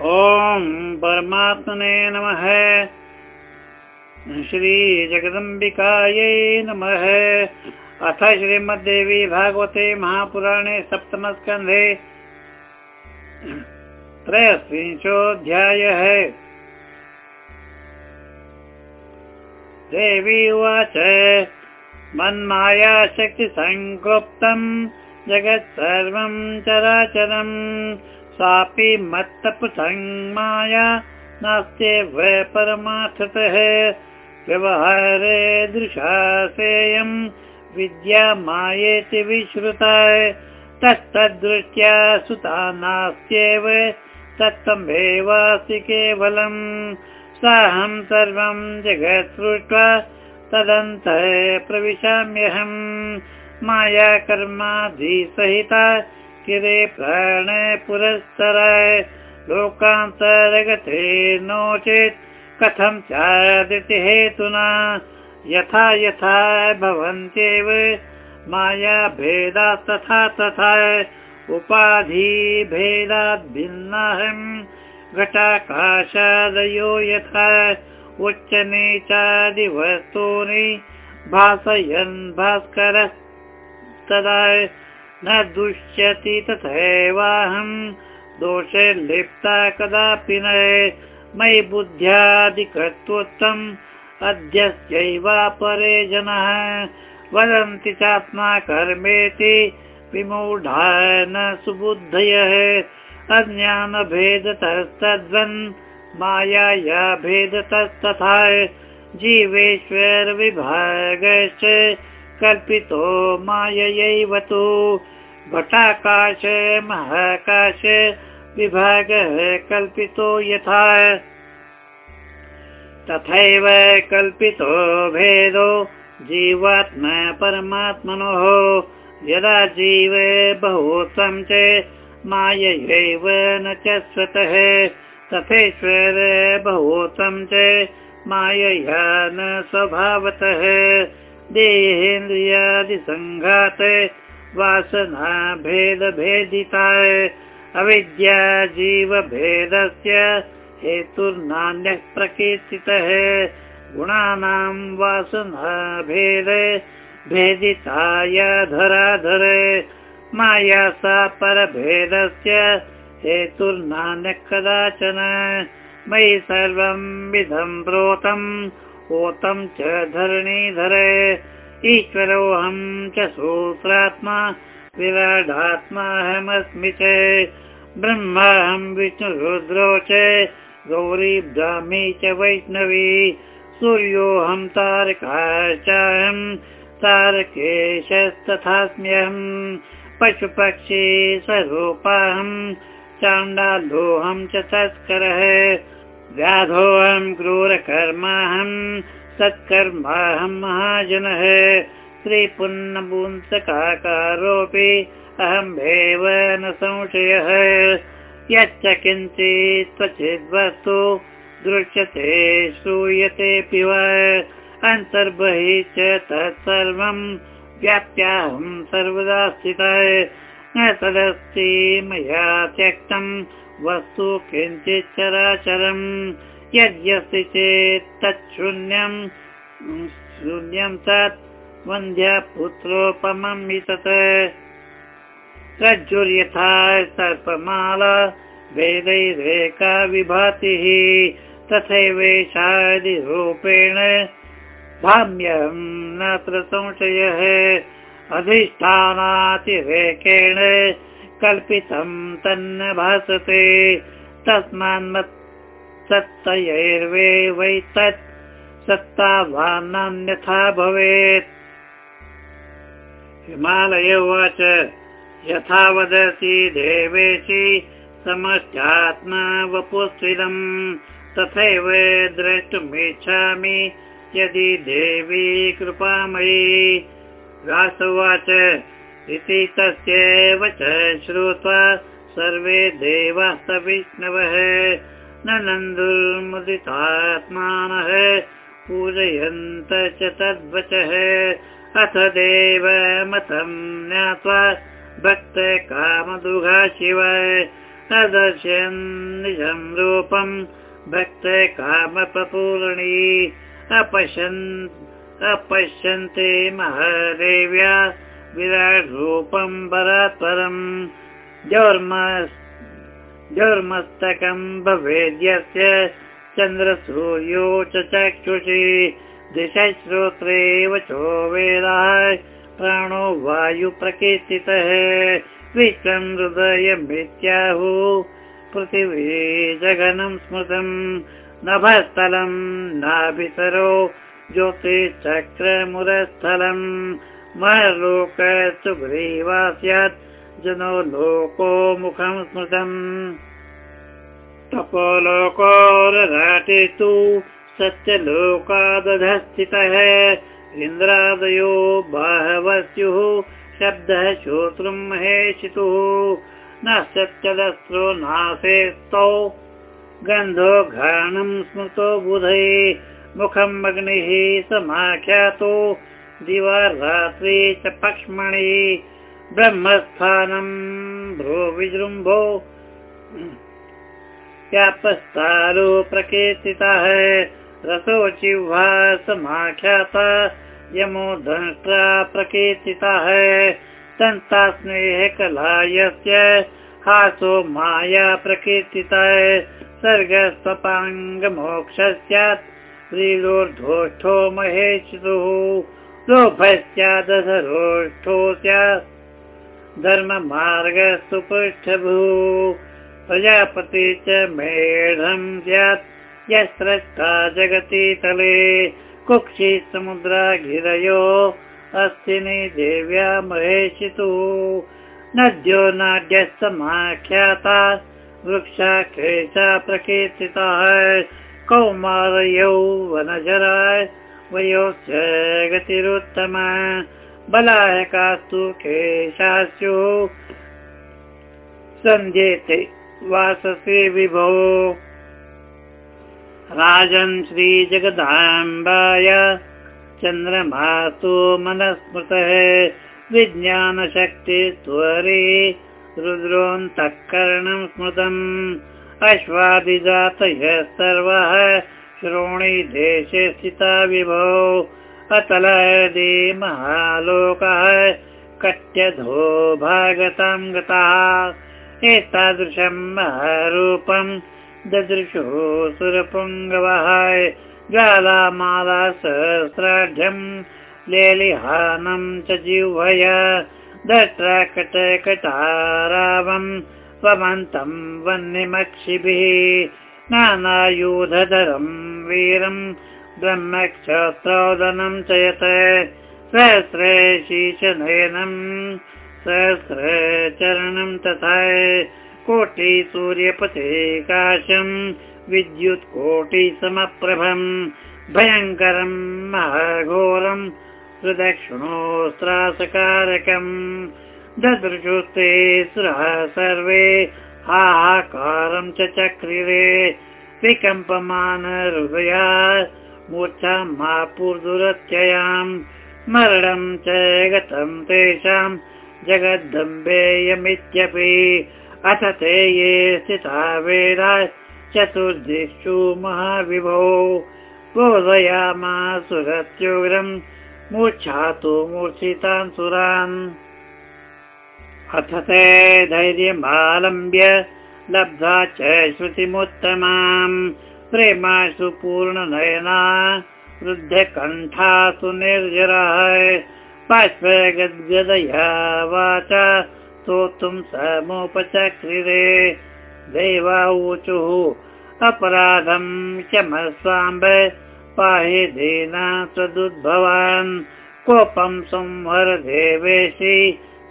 ॐ परमात्मने नमः। श्रीजगदम्बिकायै नमः। अथ श्रीमद्देवी भागवते महापुराणे सप्तमस्कन्धे त्रयस्त्रिंशोऽध्यायः देवी उवाच मन्मायाशक्तिसङ्गुप्तम् जगत् सर्वं चराचरम्। सापि मत्तपसङ्माया नास्त्येव परमार्थतः। व्यवहारे दृशासेयम् विद्या मायेति विश्रुता। तत्तद्दृष्ट्या सुता नास्त्येव तत्तम्भेवासि केवलम्। साहं सर्वं जगत् सृष्ट्वा तदन्तः प्रविशाम्यहम्। माया कर्माधिसहिता किरे प्राण पुरस्तर लोकान्तरगते नो चेत् कथं चादिति हेतुना? यथा यथा भवन्त्येव माया भेदात् तथा तथा उपाधि भेदात् भिन्नाहम् घटाकाशादयो यथा उच्च नीचादिवस्तूनि भासयन् भास्कर तदा न दुष्यति तथैवाहम्। दोषे लिप्ता कदापि न मयि बुद्ध्यादिकर्तृत्वम् अद्यस्यैवापरे जनः। वदन्ति चात्मा कर्मेति विमूढा न सुबुद्धयः। अज्ञानभेदतस्तद्वन् मायाया भेदतस्तथा जीवेश्वरविभागश्च कल्पितो माययैव तु। घटाकाश महाकाश विभागः कल्पितो यथा। तथैव कल्पितो भेदो जीवात्मा परमात्मनोः। यदा जीव बहुत्वं च माययैव न च स्वतः। तथेश्वर बहुत्वं च मायया न स्वभावतः देहेन्द्रियादिसङ्घात वासना भेदभेदिता अविद्या जीवभेदस्य हेतुर्नान्यः प्रकीर्तितः गुणानां वासना भेद भेदिताय धराधर माया सा परभेदस्य हेतुर्नान्यः कदाचन मयि सर्वं विधं प्रोतम् ओतं च धरणीधर ईश्वरोऽहं च सूत्रात्मा विराडात्माहमस्मि च। ब्रह्माहं विष्णुरुद्रो च गौरी ब्राह्मी च वैष्णवी। सूर्योऽहं तारकाश्चाहं तारकेशस्तथास्म्यहं। पशुपक्षी स्वरूपाहं चाण्डालोऽहं च तस्करः व्याधोऽहं क्रूरकर्माहं सत्कर्माहं महाजनः श्रीपुन्नपुंसकाकारोऽपि अहमेव न संशयः। यच्च किञ्चित् क्वचिद्वस्तु दृश्यते श्रूयतेऽपि वा अन्तर्बहिः च तत्सर्वं व्याप्याहं सर्वदा स्थितः। तदस्ति मया त्यक्तम् वस्तु किञ्चित् चराचरम् यद्यस्ति चेत् तत् शून्यं शून्यं तत् वन्ध्यपुत्रोपमं तत् रज्जुर्यथा सर्पमाला वेदैरेका विभातिः तथैवेषादिरूपेण भाम्यहं नात्र संशयः। अधिष्ठानातिरेकेण कल्पितं तन्न भासते। तस्मान्मत् सत्तयैर्वे वै तत् सत्तावान्नान्यथा भवेत्। हिमालय उवाच यथा वदति देवेशि समश्चात्मा वपुस्विदम् तथैव द्रष्टुमिच्छामि यदि देवी कृपामयी। व्यासुवाच इति तस्यैव च श्रुत्वा सर्वे देवास्त विष्णवः। न पूजयन्त च तद्वचः। अथ देवमतं ज्ञात्वा भक्त कामदुघा शिव। अदर्शन् निजं रूपं कामप्रपूर्णी। अपश्यन् अपश्यन्ते महादेव्या विराट् रूपं परात्परम् जौर्मस्तकं भवेद्यस्य चक्षुषि। दिशश्रोत्रेव चो वेदाः प्राणो वायुप्रकीर्तितः विश्वं हृदयमित्याहु पृथिवी जगनं स्मृतम् नभस्थलं नाभितरो ज्योतिश्चक्रमुरस्थलम् महलोक सुग्रीवा स्यात् जनो लोको मुखं स्मृतम्। तपोलोकोरराटे तु सत्यलोकादधस्थितः। इन्द्रादयो बहवः स्युः शब्दः श्रोतृं महेशितुः। न सत्यदस्रो नासे स्तौ गन्धो घाणं स्मृतो बुधै। मुखम् अग्निः समाख्यातो दिवा रात्रि च पक्ष्मणि ब्रह्मस्थानं भ्रो विजृम्भो। व्यापस्तारो प्रकीर्तितः समाख्याता यमो दंष्ट्रा प्रकीर्तितः तन्ता कला यस्य हासो माया प्रकीर्तितः सर्गस्वपाङ्गमोक्ष स्यात्। श्रीलोर्धोष्ठो लोभस्यादसरोष्ठो स्यात् धर्ममार्गसुपृष्ठभूः। प्रजापति च मेढम् स्यात्, यः स्रष्टा जगति तले। कुक्षि समुद्राघिरयो अस्तिनि देव्या महेशितुः। नद्यो नाड्यः समाख्याता वृक्षा च प्रकीर्तिताः। कौमारयौ वनजराय वयोश्च गतिरुत्तमा बलायकास्तु केशास्युः। सन्ध्येते वाससे विभो। राजन् श्रीजगदाम्बाय। चन्द्रमासु मनस्मृतः। विज्ञानशक्ति त्वरे। रुद्रोऽन्तःकरणं स्मृतम्। अश्वादिजातयः सर्वः श्रोणि देशे स्थिता विभो। अतलदे महालोकः कट्यधो भागतां गताः। एतादृशं महारूपं ददृशो सुरपुङ्गवः। ज्वालामाला सहस्राढ्यं लेलिहानं च जिह्वय। दट्राकटकटारावं स्वमन्तं वह्निमक्षिभिः यत् सहस्र शीशनयनं सहस्रचरणं तथा कोटिसूर्यपथेकाशं विद्युत्कोटिसमप्रभम् भयङ्करं महाघोरं प्रदक्षिणोऽस्त्रासकारकम् ददृशुस्ते सुरः सर्वे हाहाकारं चक्रिरे विकम्पमान हृदया मूर्छा मा पूर्दुरत्ययां मरणं च गतं तेषां जगद्दम्बेयमित्यपि। अथ ते ये स्थिता वेदा चतुर्दिक्षु महाविभो। बोधयामासुरत्युग्रं मूर्च्छातु मूर्छितान् सुरान् अथ ते धैर्यमालम्ब्य लब्धा च श्रुतिमुत्तमाम् प्रेमासु पूर्णनयना वृद्धकण्ठासु निर्जराः पार्श्वगद्गदया वाचा स्तोतुं समुपचक्रिरे ऊचुः अपराधं क्षमस्वाम्ब पाहि दीना सदुद्भवान् कोपं संहर देवेशि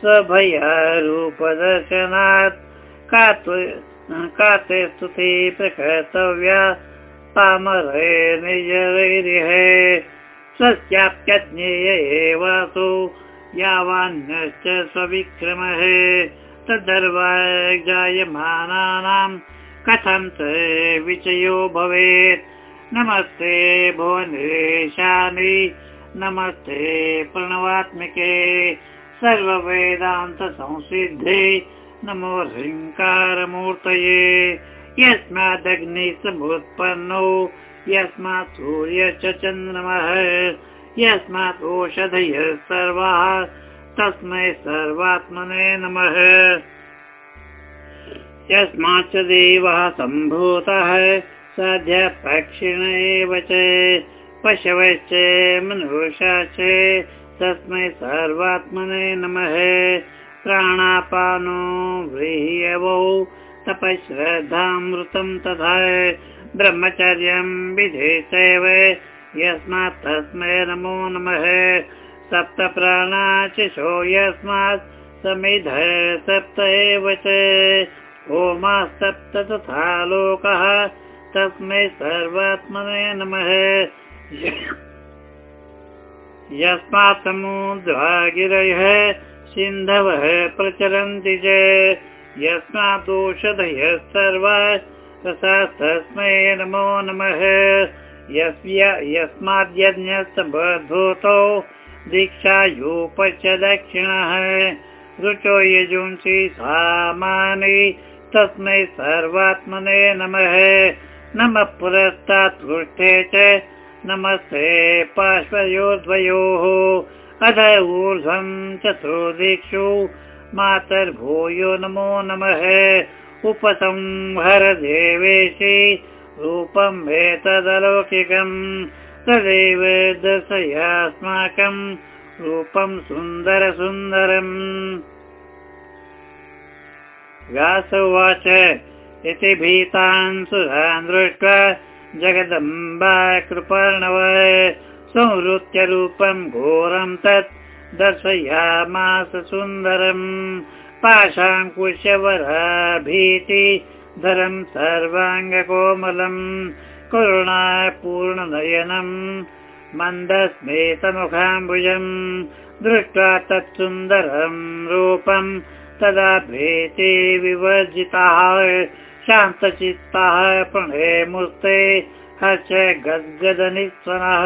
स्वभयारूपदर्शनात् काते स्तुति प्रकर्तव्या पामरे निजैरिहे स्वस्याप्यज्ञेय एवासु यावान्यश्च स्वविक्रमः। तद्दर्वाजायमानानां कथं च विचयो भवेत्। नमस्ते भुवनेशानि नमस्ते प्रणवात्मिके सर्ववेदान्तसंसिद्धे नमो ह्रीङ्कारमूर्तये यस्मादग्नि समुत्पन्नो यस्मात् सूर्य च चन्द्रमः यस्मात् ओषधयः सर्वाः तस्मै सर्वात्मने नमः। यस्माच्च देवः सम्भूतः सद्य पक्षिण एव च पशवश्च मनुष्याश्च तस्मै सर्वात्मने नमः। प्राणापानो व्रीह्यवौ तपश्रद्धामृतं तथा ब्रह्मचर्यं विधेशैव यस्मात् तस्मै नमो नमः। सप्त प्राणाचिशो यस्मात् समिध सप्त एव च। ओमास्तप्त तथा लोकः। तस्मै सर्वात्मने नमः यस्मात् समुद्रागिरयः सिन्धवः प्रचरन्ति च। यस्मादोषधयः सर्वा तस्मै नमो नमः। यस्य दीक्षायोपच दक्षिणः रुचो यजुंसि सामानि तस्मै सर्वात्मने नमः। नमः पुरस्तात् पृष्ठे च नमस्ते पार्श्वयोर्द्वयोः अध ऊर्ध्वं चतुर्दिक्षु। मातर्भूयो नमो नमः। उपसंहर देवेशि रूपम् एतदलौकिकम् तदेव दर्शयास्माकम् रूपं सुन्दर सुन्दरम् व्यास उवाच इति भीतान् सुरान् दृष्ट्वा जगदम्बा कृपर्णव संवृत्य रूपं घोरं तत् दर्शयामास सुन्दरम् पाशाङ्कुशवरा भीति धरं सर्वाङ्गकोमलम् करुणापूर्णनयनम् मन्दस्मेतमुखाम्बुजम् दृष्ट्वा तत्सुन्दरम् रूपम् तदा भीति विवर्जिताः शान्तचित्ताः प्रणये मुस्ते हर्ष गद्गदनिस्वनः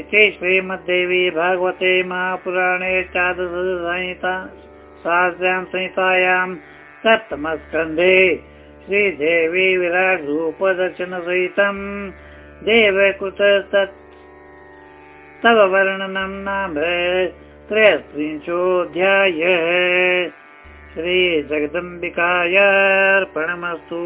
इति श्रीमद्देवी भगवते महापुराणे चादशसंहिता सहस्र्यां संहितायां सप्तमस्कन्धे श्रीदेवी विराट्रूपदर्शनसहितं देवकृत तव वर्णनं नाम त्रयस्त्रिंशोऽध्यायः श्रीजगदम्बिकायार्पणमस्तु